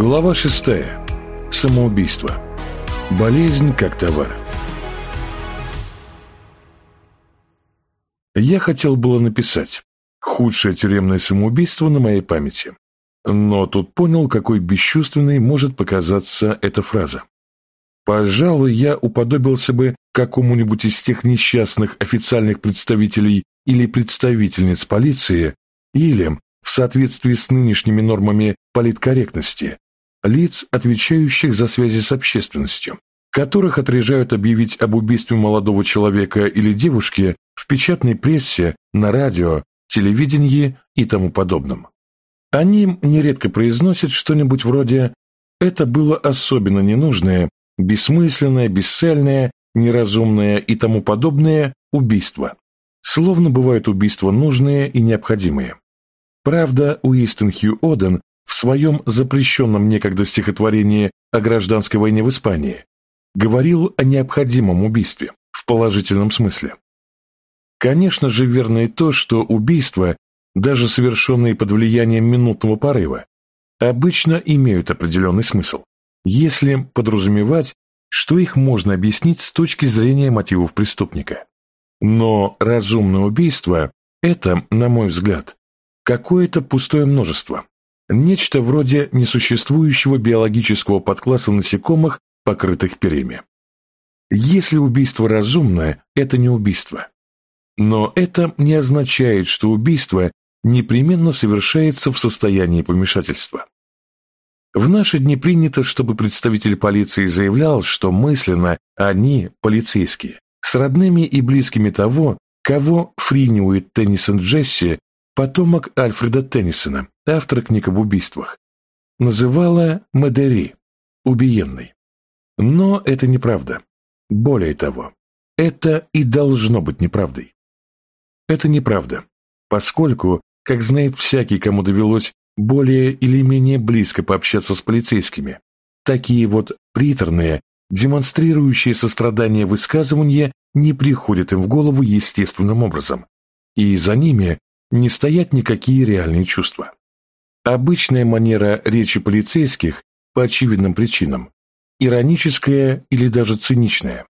Глава 6. Самоубийство. Болезнь как товар. Я хотел было написать «Худшее тюремное самоубийство на моей памяти». Но тут понял, какой бесчувственной может показаться эта фраза. Пожалуй, я уподобился бы какому-нибудь из тех несчастных официальных представителей или представительниц полиции, или, в соответствии с нынешними нормами политкорректности, лиц, отвечающих за связи с общественностью, которых отрежают объявить об убийстве молодого человека или девушки в печатной прессе, на радио, телевидении и тому подобном. Они нередко произносят что-нибудь вроде «это было особенно ненужное, бессмысленное, бесцельное, неразумное и тому подобное убийство». Словно бывают убийства нужные и необходимые. Правда, Уистон Хью Оден своем запрещенном некогда стихотворении о гражданской войне в Испании говорил о необходимом убийстве в положительном смысле. Конечно же, верно и то, что убийства, даже совершенные под влиянием минутного порыва, обычно имеют определенный смысл, если подразумевать, что их можно объяснить с точки зрения мотивов преступника. Но разумное убийство – это, на мой взгляд, какое-то пустое множество, нечто вроде несуществующего биологического подкласса насекомых, покрытых перьями. Если убийство разумное, это не убийство. Но это не означает, что убийство непременно совершается в состоянии помешательства. В наши дни принято, чтобы представитель полиции заявлял, что мысленно они, полицейские, с родными и близкими того, кого Фриниует Теннисон Джесси потомок Альфреда Теннисона, автор книг об убийствах, называла Мадери, убиенной. Но это неправда. Более того, это и должно быть неправдой. Это неправда, поскольку, как знает всякий, кому довелось более или менее близко пообщаться с полицейскими, такие вот приторные, демонстрирующие сострадание высказывания не приходят им в голову естественным образом, и за ними не стоят никакие реальные чувства. Обычная манера речи полицейских по очевидным причинам, ироническая или даже циничная.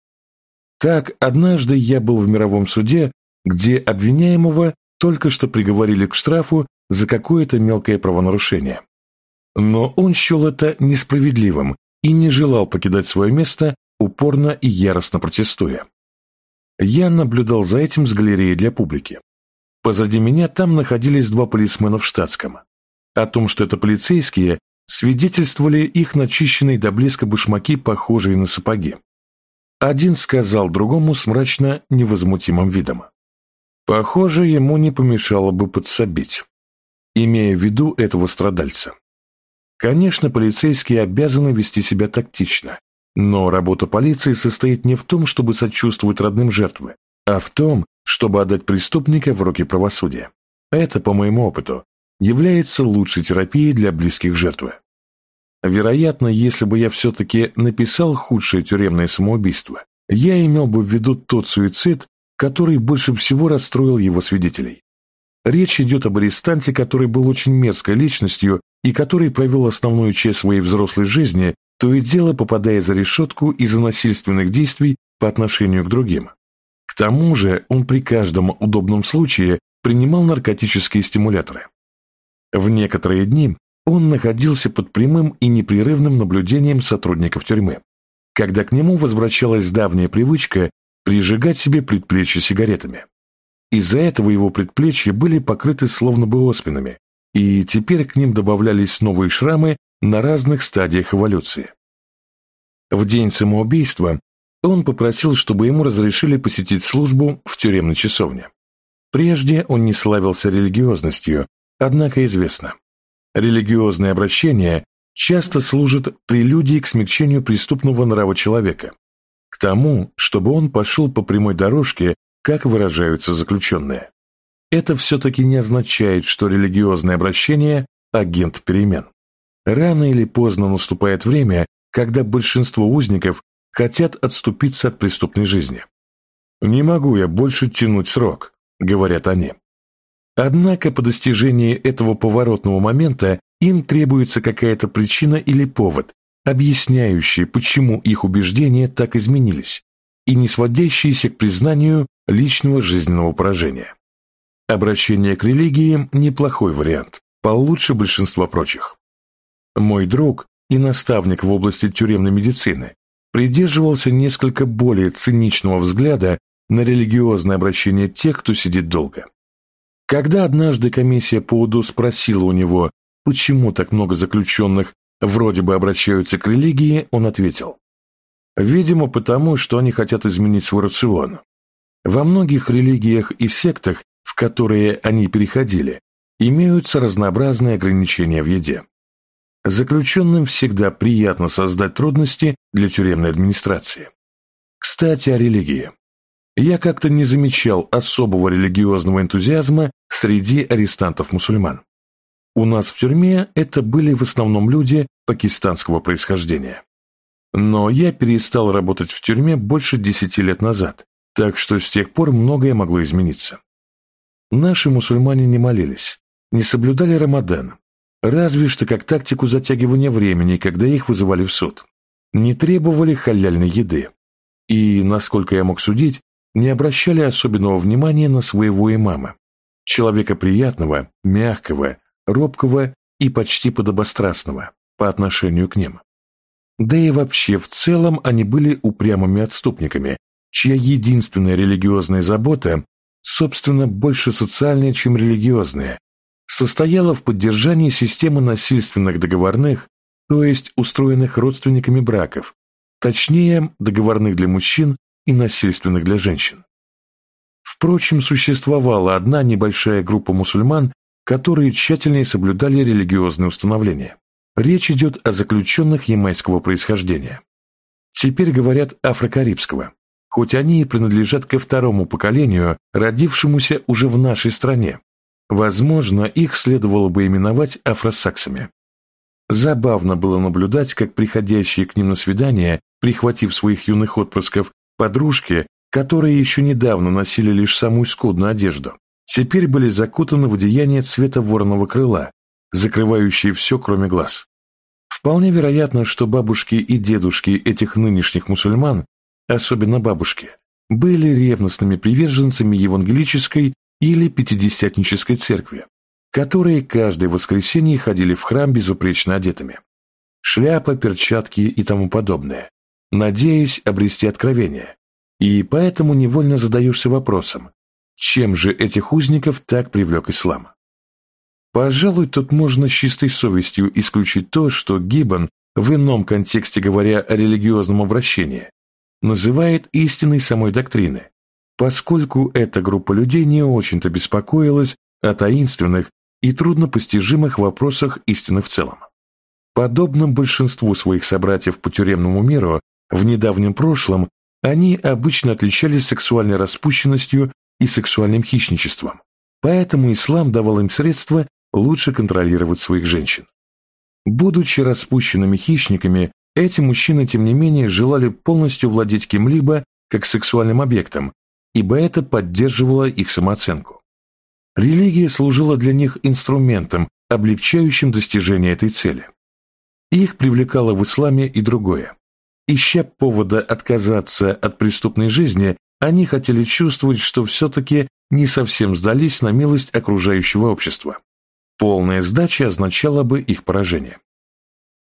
Так, однажды я был в мировом суде, где обвиняемого только что приговорили к штрафу за какое-то мелкое правонарушение. Но он счел это несправедливым и не желал покидать свое место, упорно и яростно протестуя. Я наблюдал за этим с галереи для публики. Позади меня там находились два полисмена в штатском. О том, что это полицейские, свидетельствовали их начищенные до блеска башмаки, похожие на сапоги. Один сказал другому с мрачно невозмутимым видом. Похоже, ему не помешало бы подсобить, имея в виду этого страдальца. Конечно, полицейские обязаны вести себя тактично, но работа полиции состоит не в том, чтобы сочувствовать родным жертвы, а в том, чтобы отдать преступника в руки правосудия. Это, по моему опыту, является лучшей терапией для близких жертвы. Вероятно, если бы я все-таки написал худшее тюремное самоубийство, я имел бы в виду тот суицид, который больше всего расстроил его свидетелей. Речь идет об арестанте, который был очень мерзкой личностью и который провел основную часть своей взрослой жизни, то и дело попадая за решетку из-за насильственных действий по отношению к другим тому же он при каждом удобном случае принимал наркотические стимуляторы. В некоторые дни он находился под прямым и непрерывным наблюдением сотрудников тюрьмы, когда к нему возвращалась давняя привычка прижигать себе предплечья сигаретами. Из-за этого его предплечья были покрыты словно бы оспинами, и теперь к ним добавлялись новые шрамы на разных стадиях эволюции. В день самоубийства он попросил, чтобы ему разрешили посетить службу в тюремной часовне. Прежде он не славился религиозностью, однако известно. Религиозное обращение часто служит прелюдией к смягчению преступного нрава человека, к тому, чтобы он пошел по прямой дорожке, как выражаются заключенные. Это все-таки не означает, что религиозное обращение – агент перемен. Рано или поздно наступает время, когда большинство узников хотят отступиться от преступной жизни. «Не могу я больше тянуть срок», — говорят они. Однако по достижении этого поворотного момента Им требуется какая-то причина или повод, объясняющий, почему их убеждения так изменились, и не сводящиеся к признанию личного жизненного поражения. Обращение к религии – неплохой вариант, получше большинства прочих. Мой друг и наставник в области тюремной медицины придерживался несколько более циничного взгляда на религиозное обращение тех, кто сидит долго. Когда однажды комиссия по УДО спросила у него, почему так много заключенных вроде бы обращаются к религии, он ответил, «Видимо, потому, что они хотят изменить свой рацион. Во многих религиях и сектах, в которые они переходили, имеются разнообразные ограничения в еде. Заключенным всегда приятно создать трудности для тюремной администрации. Кстати, о религии. Я как-то не замечал особого религиозного энтузиазма среди арестантов-мусульман. У нас в тюрьме это были в основном люди пакистанского происхождения. Но я перестал работать в тюрьме больше десяти лет назад, так что с тех пор многое могло измениться. Наши мусульмане не молились, не соблюдали Рамадан, разве что как тактику затягивания времени, когда их вызывали в суд. Не требовали халяльной еды. И, насколько я мог судить, не обращали особенного внимания на своего имама, человека приятного, мягкого, робкого и почти подобострастного по отношению к ним. Да и вообще в целом они были упрямыми отступниками, чья единственная религиозная забота, собственно, больше социальная, чем религиозная, состояла в поддержании системы насильственных договорных, то есть устроенных родственниками браков, точнее, договорных для мужчин и насильственных для женщин. Впрочем, существовала одна небольшая группа мусульман, которые тщательнее соблюдали религиозные установления. Речь идет о заключенных ямайского происхождения. Теперь говорят афрокарибского, хоть они и принадлежат ко второму поколению, родившемуся уже в нашей стране. Возможно, их следовало бы именовать афросаксами. Забавно было наблюдать, как приходящие к ним на свидание, прихватив своих юных отпрысков, подружки, которые еще недавно носили лишь самую скудную одежду, теперь были закутаны в одеяние цвета вороного крыла, закрывающие все, кроме глаз. Вполне вероятно, что бабушки и дедушки этих нынешних мусульман, особенно бабушки, были ревностными приверженцами евангелической или пятидесятнической церкви, которые каждое воскресенье ходили в храм безупречно одетыми. Шляпа, перчатки и тому подобное, надеясь обрести откровение. И поэтому невольно задаешься вопросом, чем же этих узников так привлек ислам? Пожалуй, тут можно с чистой совестью исключить то, что Гиббон, в ином контексте говоря о религиозном обращении, называет истиной самой доктрины, поскольку эта группа людей не очень-то беспокоилась о таинственных и труднопостижимых вопросах истины в целом. Подобно большинству своих собратьев по тюремному миру, в недавнем прошлом они обычно отличались сексуальной распущенностью и сексуальным хищничеством, поэтому ислам давал им средства лучше контролировать своих женщин. Будучи распущенными хищниками, эти мужчины, тем не менее, желали полностью владеть кем-либо как сексуальным объектом, ибо это поддерживало их самооценку. Религия служила для них инструментом, облегчающим достижение этой цели. Их привлекало в исламе и другое. Ища повода отказаться от преступной жизни, они хотели чувствовать, что все-таки не совсем сдались на милость окружающего общества. Полная сдача означала бы их поражение.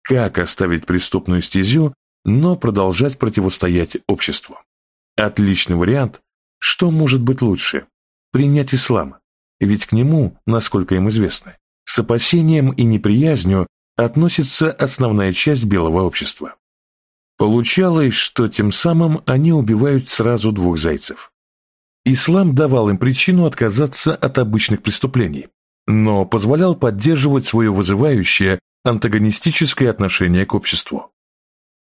Как оставить преступную стезю, но продолжать противостоять обществу? Отличный вариант. Что может быть лучше? Принять ислам. Ведь к нему, насколько им известно, с опасением и неприязнью относится основная часть белого общества. Получалось, что тем самым они убивают сразу двух зайцев. Ислам давал им причину отказаться от обычных преступлений, но позволял поддерживать свое вызывающее антагонистическое отношение к обществу.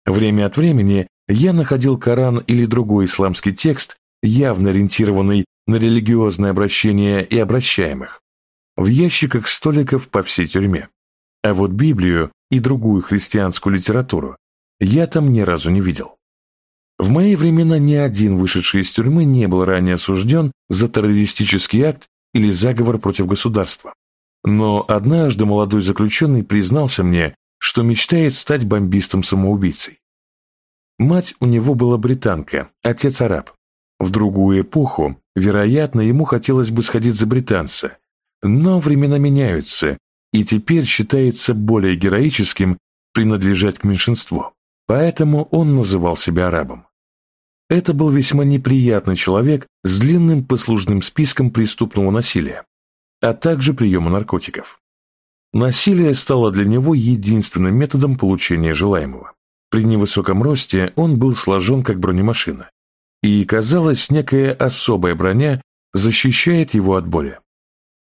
Время от времени я находил Коран или другой исламский текст, явно ориентированный на религиозное обращение и обращаемых, в ящиках столиков по всей тюрьме. А вот Библию и другую христианскую литературу я там ни разу не видел. В мои времена ни один вышедший из тюрьмы не был ранее осужден за террористический акт или заговор против государства. Но однажды молодой заключенный признался мне, что мечтает стать бомбистом-самоубийцей. Мать у него была британка, отец араб. В другую эпоху, вероятно, ему хотелось бы сходить за британца. Но времена меняются, и теперь считается более героическим принадлежать к меньшинству. Поэтому он называл себя арабом. Это был весьма неприятный человек с длинным послужным списком преступного насилия, а также приема наркотиков. Насилие стало для него единственным методом получения желаемого. При невысоком росте он был сложен как бронемашина, и, казалось, некая особая броня защищает его от боли.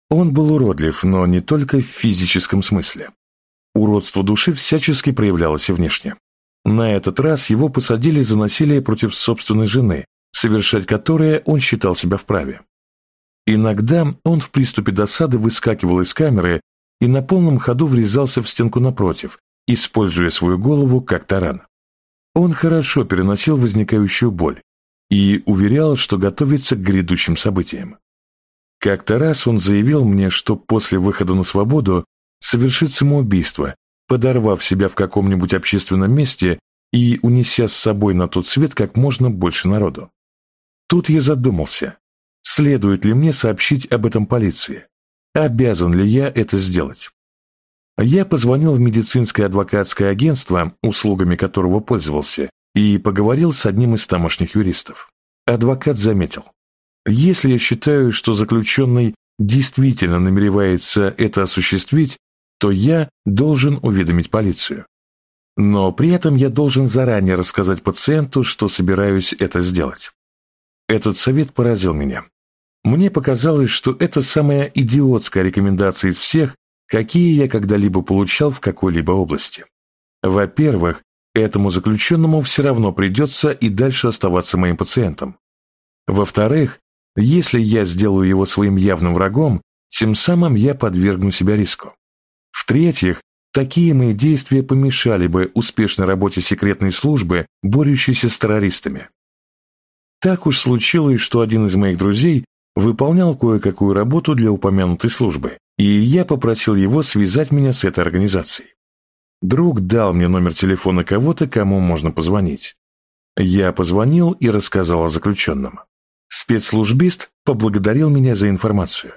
Он был уродлив, но не только в физическом смысле. Уродство души всячески проявлялось и внешне. На этот раз его посадили за насилие против собственной жены, совершать которое он считал себя вправе. Иногда он в приступе досады выскакивал из камеры и на полном ходу врезался в стенку напротив, используя свою голову как таран. Он хорошо переносил возникающую боль и уверял, что готовится к грядущим событиям. Как-то раз он заявил мне, что после выхода на свободу совершит самоубийство, подорвав себя в каком-нибудь общественном месте и унеся с собой на тот свет как можно больше народу. Тут я задумался, следует ли мне сообщить об этом полиции, обязан ли я это сделать. Я позвонил в медицинское адвокатское агентство, услугами которого пользовался, и поговорил с одним из тамошних юристов. Адвокат заметил, если я считаю, что заключенный действительно намеревается это осуществить, то я должен уведомить полицию. Но при этом я должен заранее рассказать пациенту, что собираюсь это сделать. Этот совет поразил меня. Мне показалось, что это самая идиотская рекомендация из всех, какие я когда-либо получал в какой-либо области. Во-первых, этому заключенному все равно придется и дальше оставаться моим пациентом. Во-вторых, если я сделаю его своим явным врагом, тем самым я подвергну себя риску. В-третьих, такие мои действия помешали бы успешной работе секретной службы, борющейся с террористами. Так уж случилось, что один из моих друзей выполнял кое-какую работу для упомянутой службы, и я попросил его связать меня с этой организацией. Друг дал мне номер телефона кого-то, кому можно позвонить. Я позвонил и рассказал о заключенном. Спецслужбист поблагодарил меня за информацию.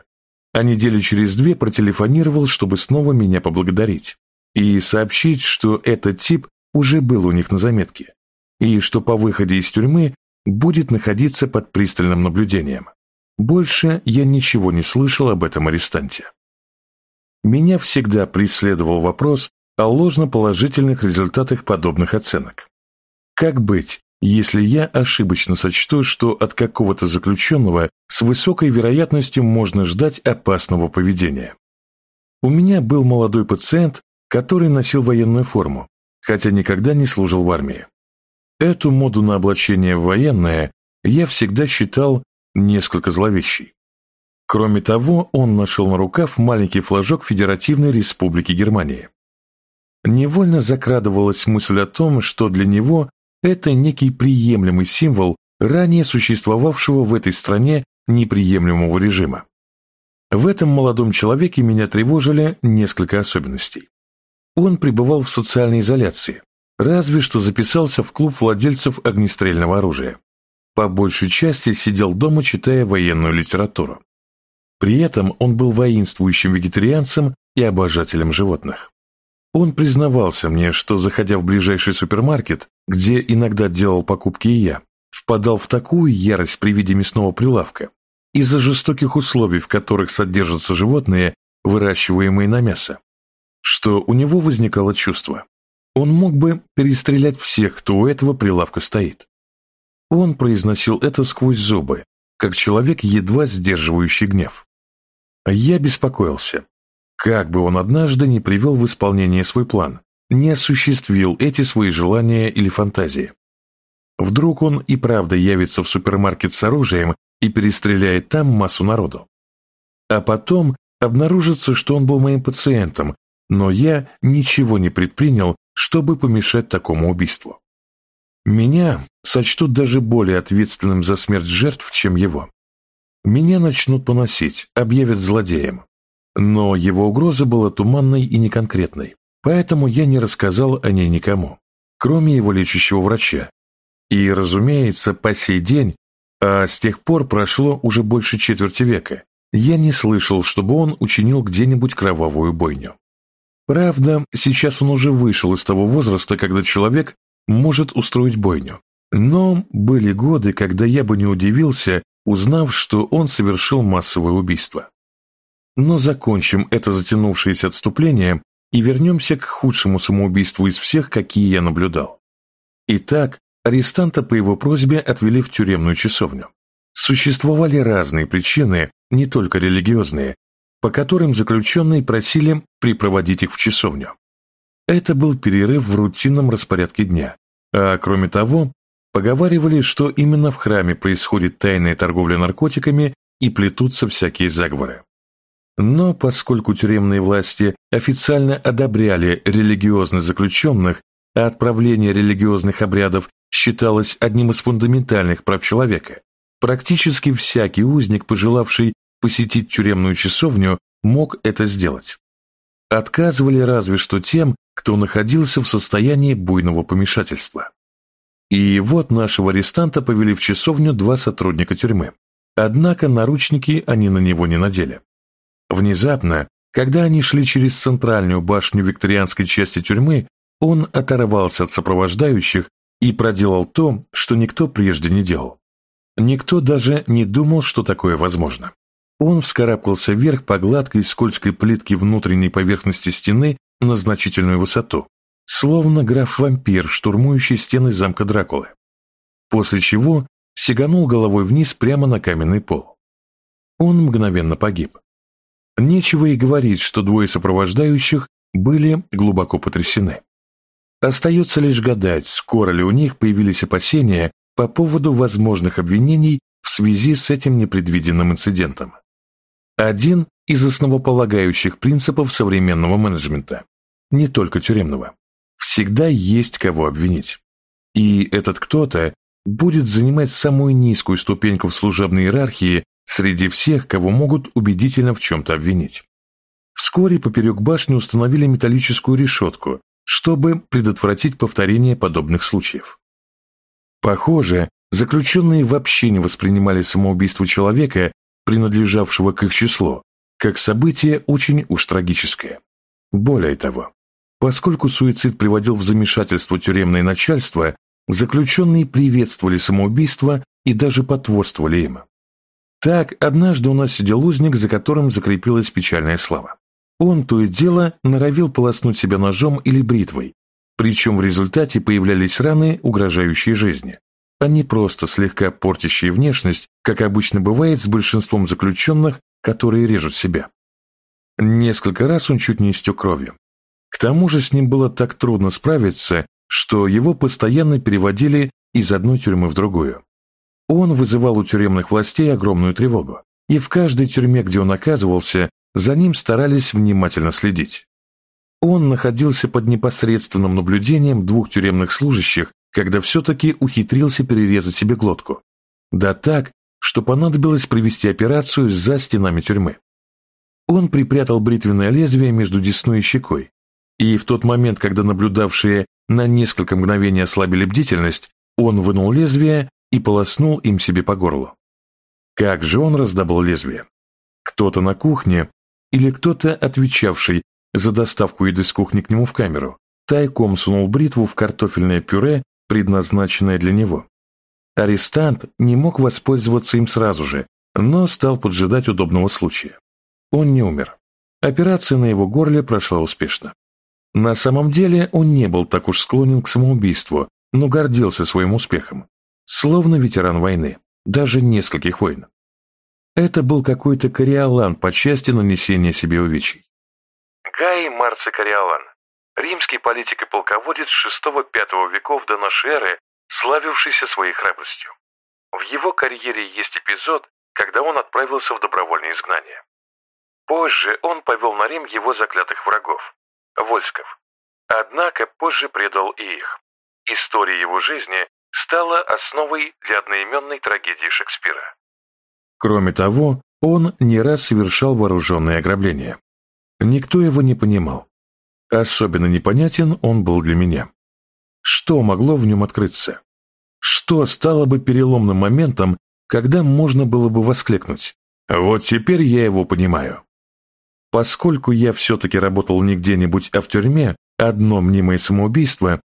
А недели через две протелефонировал, чтобы снова меня поблагодарить и сообщить, что этот тип уже был у них на заметке и что по выходе из тюрьмы будет находиться под пристальным наблюдением. Больше я ничего не слышал об этом арестанте. Меня всегда преследовал вопрос о ложноположительных результатах подобных оценок. Как быть, если я ошибочно сочту, что от какого-то заключенного с высокой вероятностью можно ждать опасного поведения. У меня был молодой пациент, который носил военную форму, хотя никогда не служил в армии. Эту моду на облачение в военное я всегда считал несколько зловещей. Кроме того, он нашел на рукав маленький флажок Федеративной Республики Германии. Невольно закрадывалась мысль о том, что для него это некий приемлемый символ ранее существовавшего в этой стране неприемлемого режима. В этом молодом человеке меня тревожили несколько особенностей. Он пребывал в социальной изоляции, разве что записался в клуб владельцев огнестрельного оружия. По большей части сидел дома, читая военную литературу. При этом он был воинствующим вегетарианцем и обожателем животных. Он признавался мне, что, заходя в ближайший супермаркет, где иногда делал покупки и я, впадал в такую ярость при виде мясного прилавка из-за жестоких условий, в которых содержатся животные, выращиваемые на мясо, что у него возникало чувство. Он мог бы перестрелять всех, кто у этого прилавка стоит. Он произносил это сквозь зубы, как человек, едва сдерживающий гнев. Я беспокоился, как бы он однажды не привел в исполнение свой план, не осуществил эти свои желания или фантазии. Вдруг он и правда явится в супермаркет с оружием и перестреляет там массу народу. А потом обнаружится, что он был моим пациентом, но я ничего не предпринял, чтобы помешать такому убийству. Меня сочтут даже более ответственным за смерть жертв, чем его. Меня начнут поносить, объявят злодеем. Но его угроза была туманной и неконкретной, поэтому я не рассказал о ней никому, кроме его лечащего врача. И, разумеется, по сей день, а с тех пор прошло уже больше четверти века, я не слышал, чтобы он учинил где-нибудь кровавую бойню. Правда, сейчас он уже вышел из того возраста, когда человек может устроить бойню. Но были годы, когда я бы не удивился, узнав, что он совершил массовое убийство. Но закончим это затянувшееся отступление и вернемся к худшему самоубийству из всех, какие я наблюдал. Итак, арестанта по его просьбе отвели в тюремную часовню. Существовали разные причины, не только религиозные, по которым заключенные просили припроводить их в часовню. Это был перерыв в рутинном распорядке дня, а кроме того, поговаривали, что именно в храме происходит тайная торговля наркотиками и плетутся всякие заговоры. Но поскольку тюремные власти официально одобряли религиозных заключенных, а отправление религиозных обрядов считалось одним из фундаментальных прав человека, практически всякий узник, пожелавший посетить тюремную часовню, мог это сделать. Отказывали разве что тем, кто находился в состоянии буйного помешательства. И вот нашего арестанта повели в часовню два сотрудника тюрьмы. Однако наручники они на него не надели. Внезапно, когда они шли через центральную башню викторианской части тюрьмы, он оторвался от сопровождающих и проделал то, что никто прежде не делал. Никто даже не думал, что такое возможно. Он вскарабкался вверх по гладкой скользкой плитке внутренней поверхности стены на значительную высоту, словно граф-вампир, штурмующий стены замка Дракулы. После чего сиганул головой вниз прямо на каменный пол. Он мгновенно погиб. Нечего и говорить, что двое сопровождающих были глубоко потрясены. Остается лишь гадать, скоро ли у них появились опасения по поводу возможных обвинений в связи с этим непредвиденным инцидентом. Один из основополагающих принципов современного менеджмента, не только тюремного. Всегда есть кого обвинить. И этот кто-то будет занимать самую низкую ступеньку в служебной иерархии среди всех, кого могут убедительно в чем-то обвинить. Вскоре поперек башни установили металлическую решетку, чтобы предотвратить повторение подобных случаев. Похоже, заключенные вообще не воспринимали самоубийство человека принадлежавшего к их числу, как событие очень уж трагическое. Более того, поскольку суицид приводил в замешательство тюремное начальство, заключенные приветствовали самоубийство и даже потворствовали им. Так, однажды у нас сидел узник, за которым закрепилась печальная слава. Он то и дело норовил полоснуть себя ножом или бритвой, причем в результате появлялись раны, угрожающие жизни а не просто слегка портящие внешность, как обычно бывает с большинством заключенных, которые режут себя. Несколько раз он чуть не истек кровью. К тому же с ним было так трудно справиться, что его постоянно переводили из одной тюрьмы в другую. Он вызывал у тюремных властей огромную тревогу, и в каждой тюрьме, где он оказывался, за ним старались внимательно следить. Он находился под непосредственным наблюдением двух тюремных служащих когда все-таки ухитрился перерезать себе глотку. Да так, что понадобилось провести операцию за стенами тюрьмы. Он припрятал бритвенное лезвие между десной и щекой, и в тот момент, когда наблюдавшие на несколько мгновений ослабили бдительность, он вынул лезвие и полоснул им себе по горлу. Как же он раздобыл лезвие? Кто-то на кухне или кто-то, отвечавший за доставку еды с кухни к нему в камеру, тайком сунул бритву в картофельное пюре предназначенное для него. Арестант не мог воспользоваться им сразу же, но стал поджидать удобного случая. Он не умер. Операция на его горле прошла успешно. На самом деле он не был так уж склонен к самоубийству, но гордился своим успехом. Словно ветеран войны, даже нескольких войн. Это был какой-то кориолан по части нанесения себе увечий. Гай Марци Кориолан, римский политик и полководец VI-V веков до нашей эры, славившийся своей храбростью. В его карьере есть эпизод, когда он отправился в добровольное изгнание. Позже он повел на Рим его заклятых врагов – Вольсков. Однако позже предал и их. История его жизни стала основой для одноименной трагедии Шекспира. Кроме того, он не раз совершал вооруженные ограбления. Никто его не понимал. Особенно непонятен он был для меня. Что могло в нем открыться? Что стало бы переломным моментом, когда можно было бы воскликнуть? Вот теперь я его понимаю. Поскольку я все-таки работал не где-нибудь, а в тюрьме, одно мнимое самоубийство,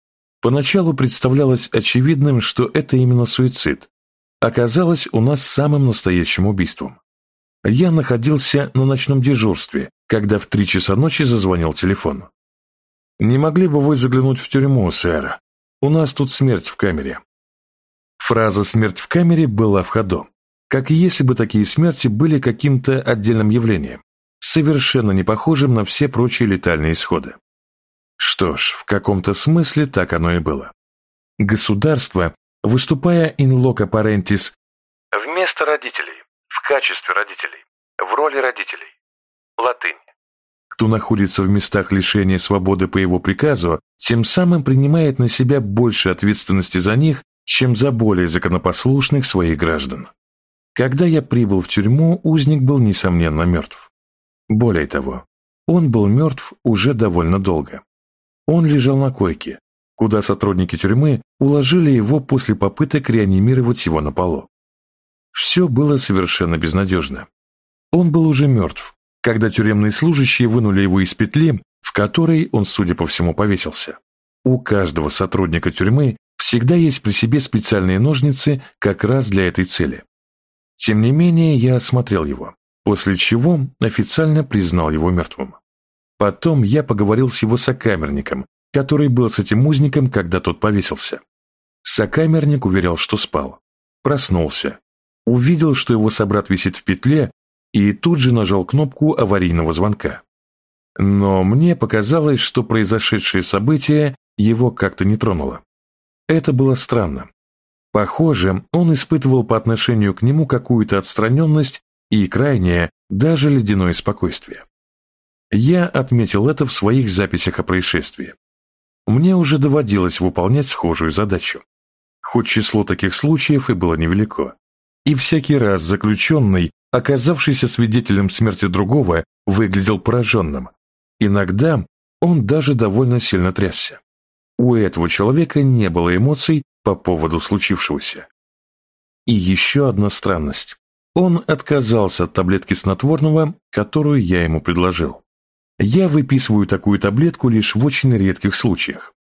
поначалу представлялось очевидным, что это именно суицид, оказалось у нас самым настоящим убийством. Я находился на ночном дежурстве, когда в три часа ночи зазвонил телефон. «Не могли бы вы заглянуть в тюрьму, сэр? У нас тут смерть в камере». Фраза «смерть в камере» была в ходу, как если бы такие смерти были каким-то отдельным явлением, совершенно не похожим на все прочие летальные исходы. Что ж, в каком-то смысле так оно и было. Государство, выступая in loco parentis вместо родителей, в качестве родителей, в роли родителей. Латынь. Кто находится в местах лишения свободы по его приказу, тем самым принимает на себя больше ответственности за них, чем за более законопослушных своих граждан. Когда я прибыл в тюрьму, узник был, несомненно, мертв. Более того, он был мертв уже довольно долго. Он лежал на койке, куда сотрудники тюрьмы уложили его после попыток реанимировать его на полу. Все было совершенно безнадежно. Он был уже мертв, когда тюремные служащие вынули его из петли, в которой он, судя по всему, повесился. У каждого сотрудника тюрьмы всегда есть при себе специальные ножницы как раз для этой цели. Тем не менее, я осмотрел его, после чего официально признал его мертвым. Потом я поговорил с его сокамерником, который был с этим узником, когда тот повесился. Сокамерник уверял, что спал. Проснулся, увидел, что его собрат висит в петле, и тут же нажал кнопку аварийного звонка. Но мне показалось, что произошедшее событие его как-то не тронуло. Это было странно. Похоже, он испытывал по отношению к нему какую-то отстраненность и крайнее, даже ледяное спокойствие. Я отметил это в своих записях о происшествии. Мне уже доводилось выполнять схожую задачу. Хоть число таких случаев и было невелико. И всякий раз заключенный, оказавшийся свидетелем смерти другого, выглядел пораженным. Иногда он даже довольно сильно трясся. У этого человека не было эмоций по поводу случившегося. И еще одна странность. Он отказался от таблетки снотворного, которую я ему предложил. Я выписываю такую таблетку лишь в очень редких случаях.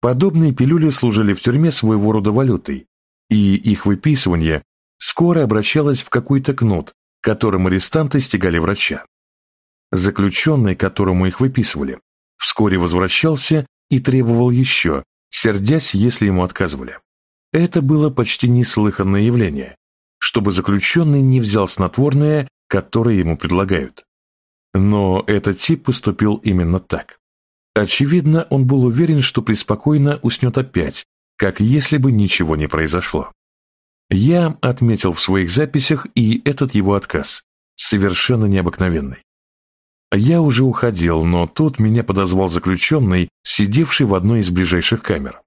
Подобные пилюли служили в тюрьме своего рода валютой, и их выписывание скоро обращалось в какой-то кнут, которым арестанты стегали врача. Заключенный, которому их выписывали, вскоре возвращался и требовал еще, сердясь, если ему отказывали. Это было почти неслыханное явление, чтобы заключенный не взял снотворное, которое ему предлагают. Но этот тип поступил именно так. Очевидно, он был уверен, что преспокойно уснет опять, как если бы ничего не произошло. Я отметил в своих записях и этот его отказ, совершенно необыкновенный. Я уже уходил, но тут меня подозвал заключенный, сидевший в одной из ближайших камер.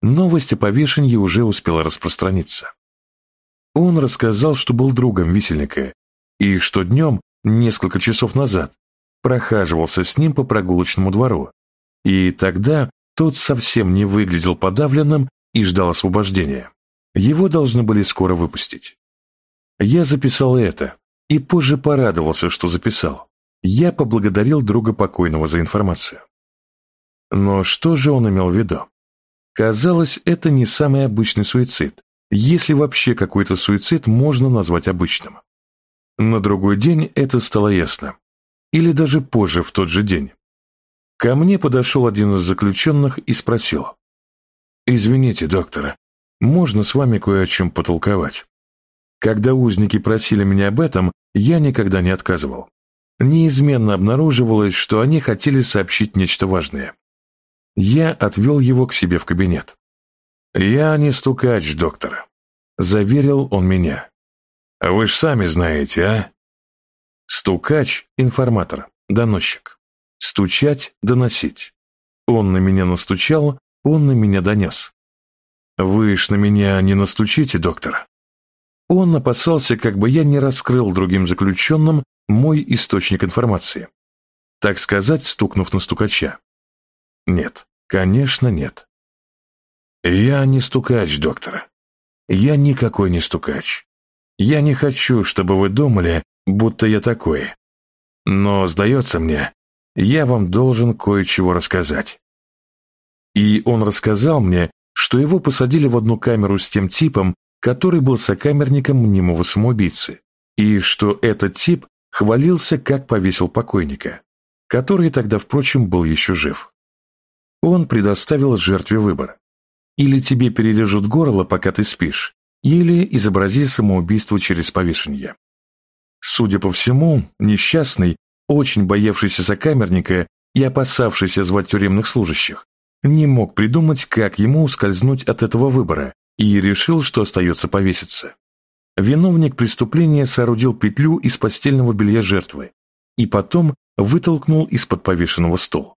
Новость о повешении уже успела распространиться. Он рассказал, что был другом висельника, и что днем несколько часов назад прохаживался с ним по прогулочному двору, и тогда тот совсем не выглядел подавленным и ждал освобождения. Его должны были скоро выпустить. Я записал это, и позже порадовался, что записал. Я поблагодарил друга покойного за информацию. Но что же он имел в виду? Казалось, это не самый обычный суицид, если вообще какой-то суицид можно назвать обычным. На другой день это стало ясно. Или даже позже, в тот же день. Ко мне подошел один из заключенных и спросил. «Извините, доктор, можно с вами кое о чем потолковать?» Когда узники просили меня об этом, я никогда не отказывал. Неизменно обнаруживалось, что они хотели сообщить нечто важное. Я отвел его к себе в кабинет. «Я не стукач, доктор», — заверил он меня. Вы ж сами знаете, а? Стукач – информатор, доносчик. Стучать – доносить. Он на меня настучал, он на меня донес. Вы ж на меня не настучите, доктор. Он опасался, как бы я не раскрыл другим заключенным мой источник информации. так сказать, стукнув на стукача? Нет, конечно, нет. Я не стукач, доктор. Я никакой не стукач. Я не хочу, чтобы вы думали, будто я такой. Но, сдается мне, я вам должен кое-чего рассказать. И он рассказал мне, что его посадили в одну камеру с тем типом, который был сокамерником мнимого самоубийцы, и что этот тип хвалился, как повесил покойника, который тогда, впрочем, был еще жив. Он предоставил жертве выбор. Или тебе перережут горло, пока ты спишь, или изобрази самоубийство через повешение. Судя по всему, несчастный, очень боявшийся сокамерника и опасавшийся звать тюремных служащих, не мог придумать, как ему ускользнуть от этого выбора, и решил, что остается повеситься. Виновник преступления соорудил петлю из постельного белья жертвы и потом вытолкнул из-под повешенного стол.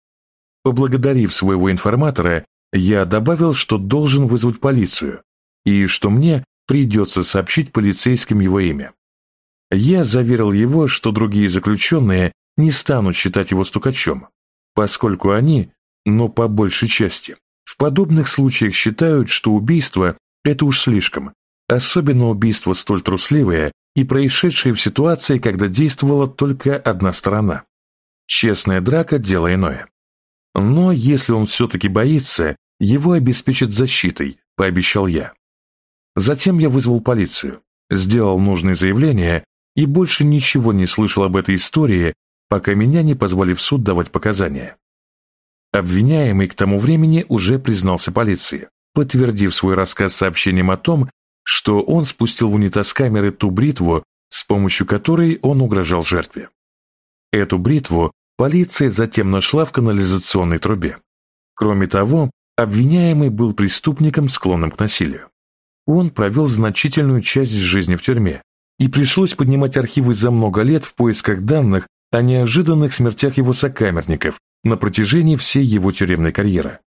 Поблагодарив своего информатора, я добавил, что должен вызвать полицию и что мне придется сообщить полицейским его имя. Я заверил его, что другие заключенные не станут считать его стукачом, поскольку они, но по большей части, в подобных случаях считают, что убийство – это уж слишком, особенно убийство столь трусливое и происшедшее в ситуации, когда действовала только одна сторона. Честная драка – дело иное. Но если он все-таки боится, его обеспечат защитой, пообещал я. Затем я вызвал полицию, сделал нужные заявления и больше ничего не слышал об этой истории, пока меня не позвали в суд давать показания. Обвиняемый к тому времени уже признался полиции, подтвердив свой рассказ сообщением о том, что он спустил в унитаз камеры ту бритву, с помощью которой он угрожал жертве. Эту бритву полиция затем нашла в канализационной трубе. Кроме того, обвиняемый был преступником, склонным к насилию. Он провел значительную часть жизни в тюрьме, и пришлось поднимать архивы за много лет в поисках данных о неожиданных смертях его сокамерников на протяжении всей его тюремной карьеры.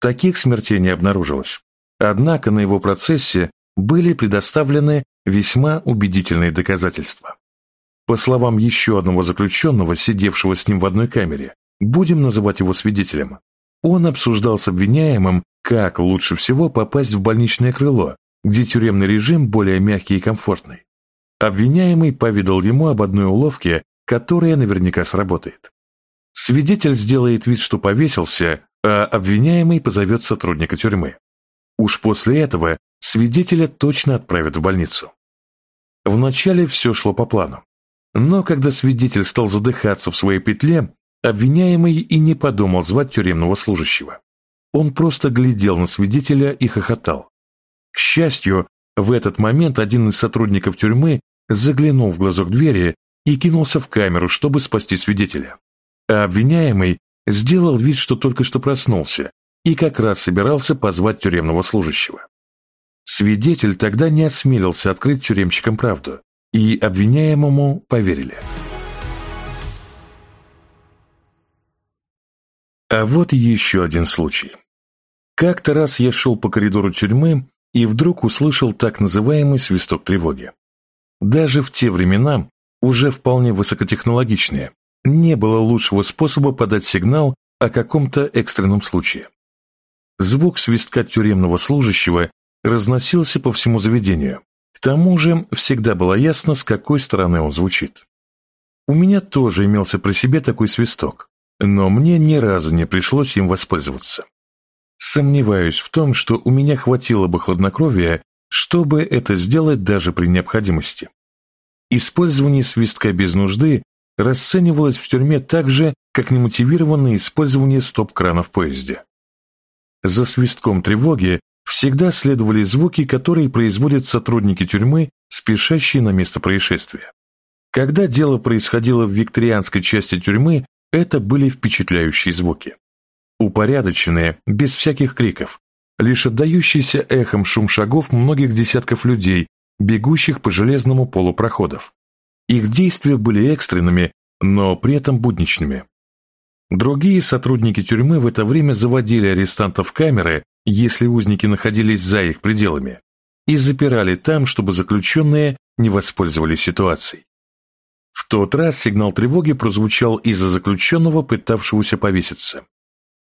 Таких смертей не обнаружилось. Однако на его процессе были предоставлены весьма убедительные доказательства. По словам еще одного заключенного, сидевшего с ним в одной камере, будем называть его свидетелем, он обсуждал с обвиняемым, как лучше всего попасть в больничное крыло, где тюремный режим более мягкий и комфортный. Обвиняемый поведал ему об одной уловке, которая наверняка сработает. Свидетель сделает вид, что повесился, а обвиняемый позовет сотрудника тюрьмы. Уж после этого свидетеля точно отправят в больницу. Вначале все шло по плану. Но когда свидетель стал задыхаться в своей петле, обвиняемый и не подумал звать тюремного служащего. Он просто глядел на свидетеля и хохотал. К счастью, в этот момент один из сотрудников тюрьмы заглянул в глазок двери и кинулся в камеру, чтобы спасти свидетеля. А обвиняемый сделал вид, что только что проснулся и как раз собирался позвать тюремного служащего. Свидетель тогда не осмелился открыть тюремщикам правду, и обвиняемому поверили. А вот еще один случай. Как-то раз я шел по коридору тюрьмы и вдруг услышал так называемый свисток тревоги. Даже в те времена, уже вполне высокотехнологичные, не было лучшего способа подать сигнал о каком-то экстренном случае. Звук свистка тюремного служащего разносился по всему заведению. К тому же всегда было ясно, с какой стороны он звучит. У меня тоже имелся при себе такой свисток, но мне ни разу не пришлось им воспользоваться. Сомневаюсь в том, что у меня хватило бы хладнокровия, чтобы это сделать даже при необходимости. Использование свистка без нужды расценивалось в тюрьме так же, как немотивированное использование стоп-крана в поезде. За свистком тревоги всегда следовали звуки, которые производят сотрудники тюрьмы, спешащие на место происшествия. Когда дело происходило в викторианской части тюрьмы, это были впечатляющие звуки. Упорядоченные, без всяких криков, лишь отдающийся эхом шум шагов многих десятков людей, бегущих по железному полу проходов. Их действия были экстренными, но при этом будничными. Другие сотрудники тюрьмы в это время заводили арестантов в камеры, если узники находились за их пределами, и запирали там, чтобы заключенные не воспользовались ситуацией. В тот раз сигнал тревоги прозвучал из-за заключенного, пытавшегося повеситься.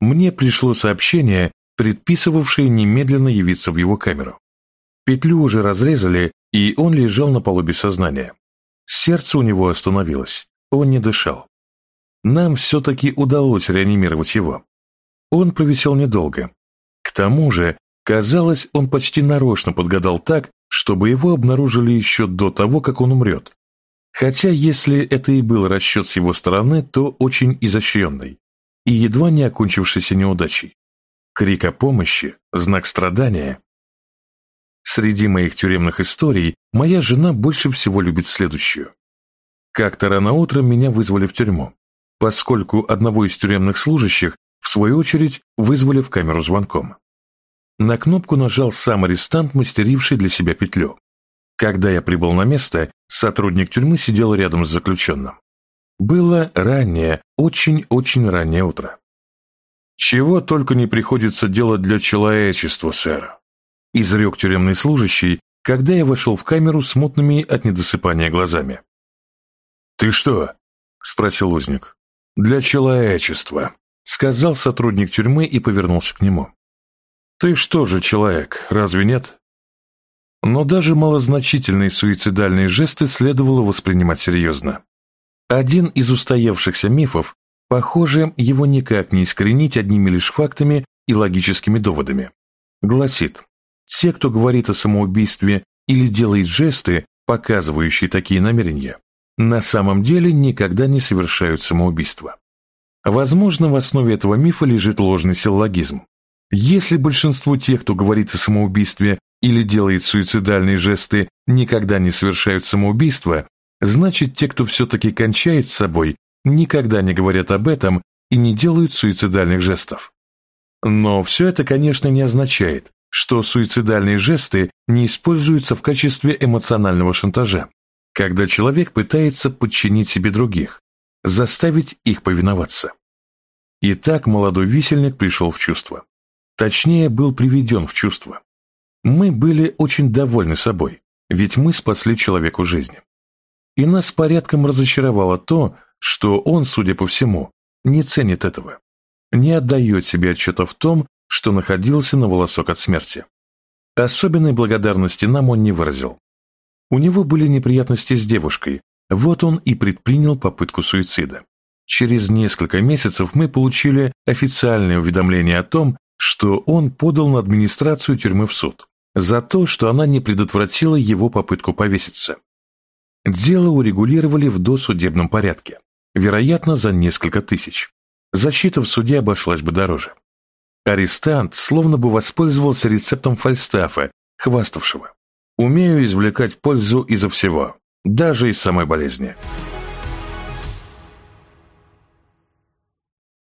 Мне пришло сообщение, предписывавшее немедленно явиться в его камеру. Петлю уже разрезали, и он лежал на полу без сознания. Сердце у него остановилось, он не дышал. Нам все-таки удалось реанимировать его. Он провисел недолго. К тому же, казалось, он почти нарочно подгадал так, чтобы его обнаружили еще до того, как он умрет. Хотя, если это и был расчет с его стороны, то очень изощренный и едва не окончившийся неудачей. Крик о помощи, знак страдания. Среди моих тюремных историй моя жена больше всего любит следующую. Как-то рано утром меня вызвали в тюрьму, поскольку одного из тюремных служащих, в свою очередь, вызвали в камеру звонком. На кнопку нажал сам арестант, мастеривший для себя петлю. Когда я прибыл на место, сотрудник тюрьмы сидел рядом с заключенным. Было раннее, очень-очень раннее утро. «Чего только не приходится делать для человечества, сэр», изрек тюремный служащий, когда я вошел в камеру с мутными от недосыпания глазами. «Ты что?» – спросил узник. «Для человечества», – сказал сотрудник тюрьмы и повернулся к нему. «Ты что же, человек, разве нет?» Но даже малозначительные суицидальные жесты следовало воспринимать серьезно. Один из устоявшихся мифов, похоже, его никак не искоренить одними лишь фактами и логическими доводами, гласит, те, кто говорит о самоубийстве или делает жесты, показывающие такие намерения, на самом деле никогда не совершают самоубийство. Возможно, в основе этого мифа лежит ложный силлогизм. Если большинство тех, кто говорит о самоубийстве или делает суицидальные жесты, никогда не совершают самоубийство, Значит, те, кто все-таки кончает с собой, никогда не говорят об этом и не делают суицидальных жестов. Но все это, конечно, не означает, что суицидальные жесты не используются в качестве эмоционального шантажа, когда человек пытается подчинить себе других, заставить их повиноваться. Итак, молодой висельник пришел в чувство. Точнее, был приведен в чувство. Мы были очень довольны собой, ведь мы спасли человеку жизнь. И нас порядком разочаровало то, что он, судя по всему, не ценит этого, не отдает себе отчета в том, что находился на волосок от смерти. Особенной благодарности нам он не выразил. У него были неприятности с девушкой, вот он и предпринял попытку суицида. Через несколько месяцев мы получили официальное уведомление о том, что он подал на администрацию тюрьмы в суд за то, что она не предотвратила его попытку повеситься. Дело урегулировали в досудебном порядке, вероятно, за несколько тысяч. Защита в суде обошлась бы дороже. Арестант словно бы воспользовался рецептом Фальстафа, хваставшего. «Умею извлекать пользу изо всего, даже из самой болезни».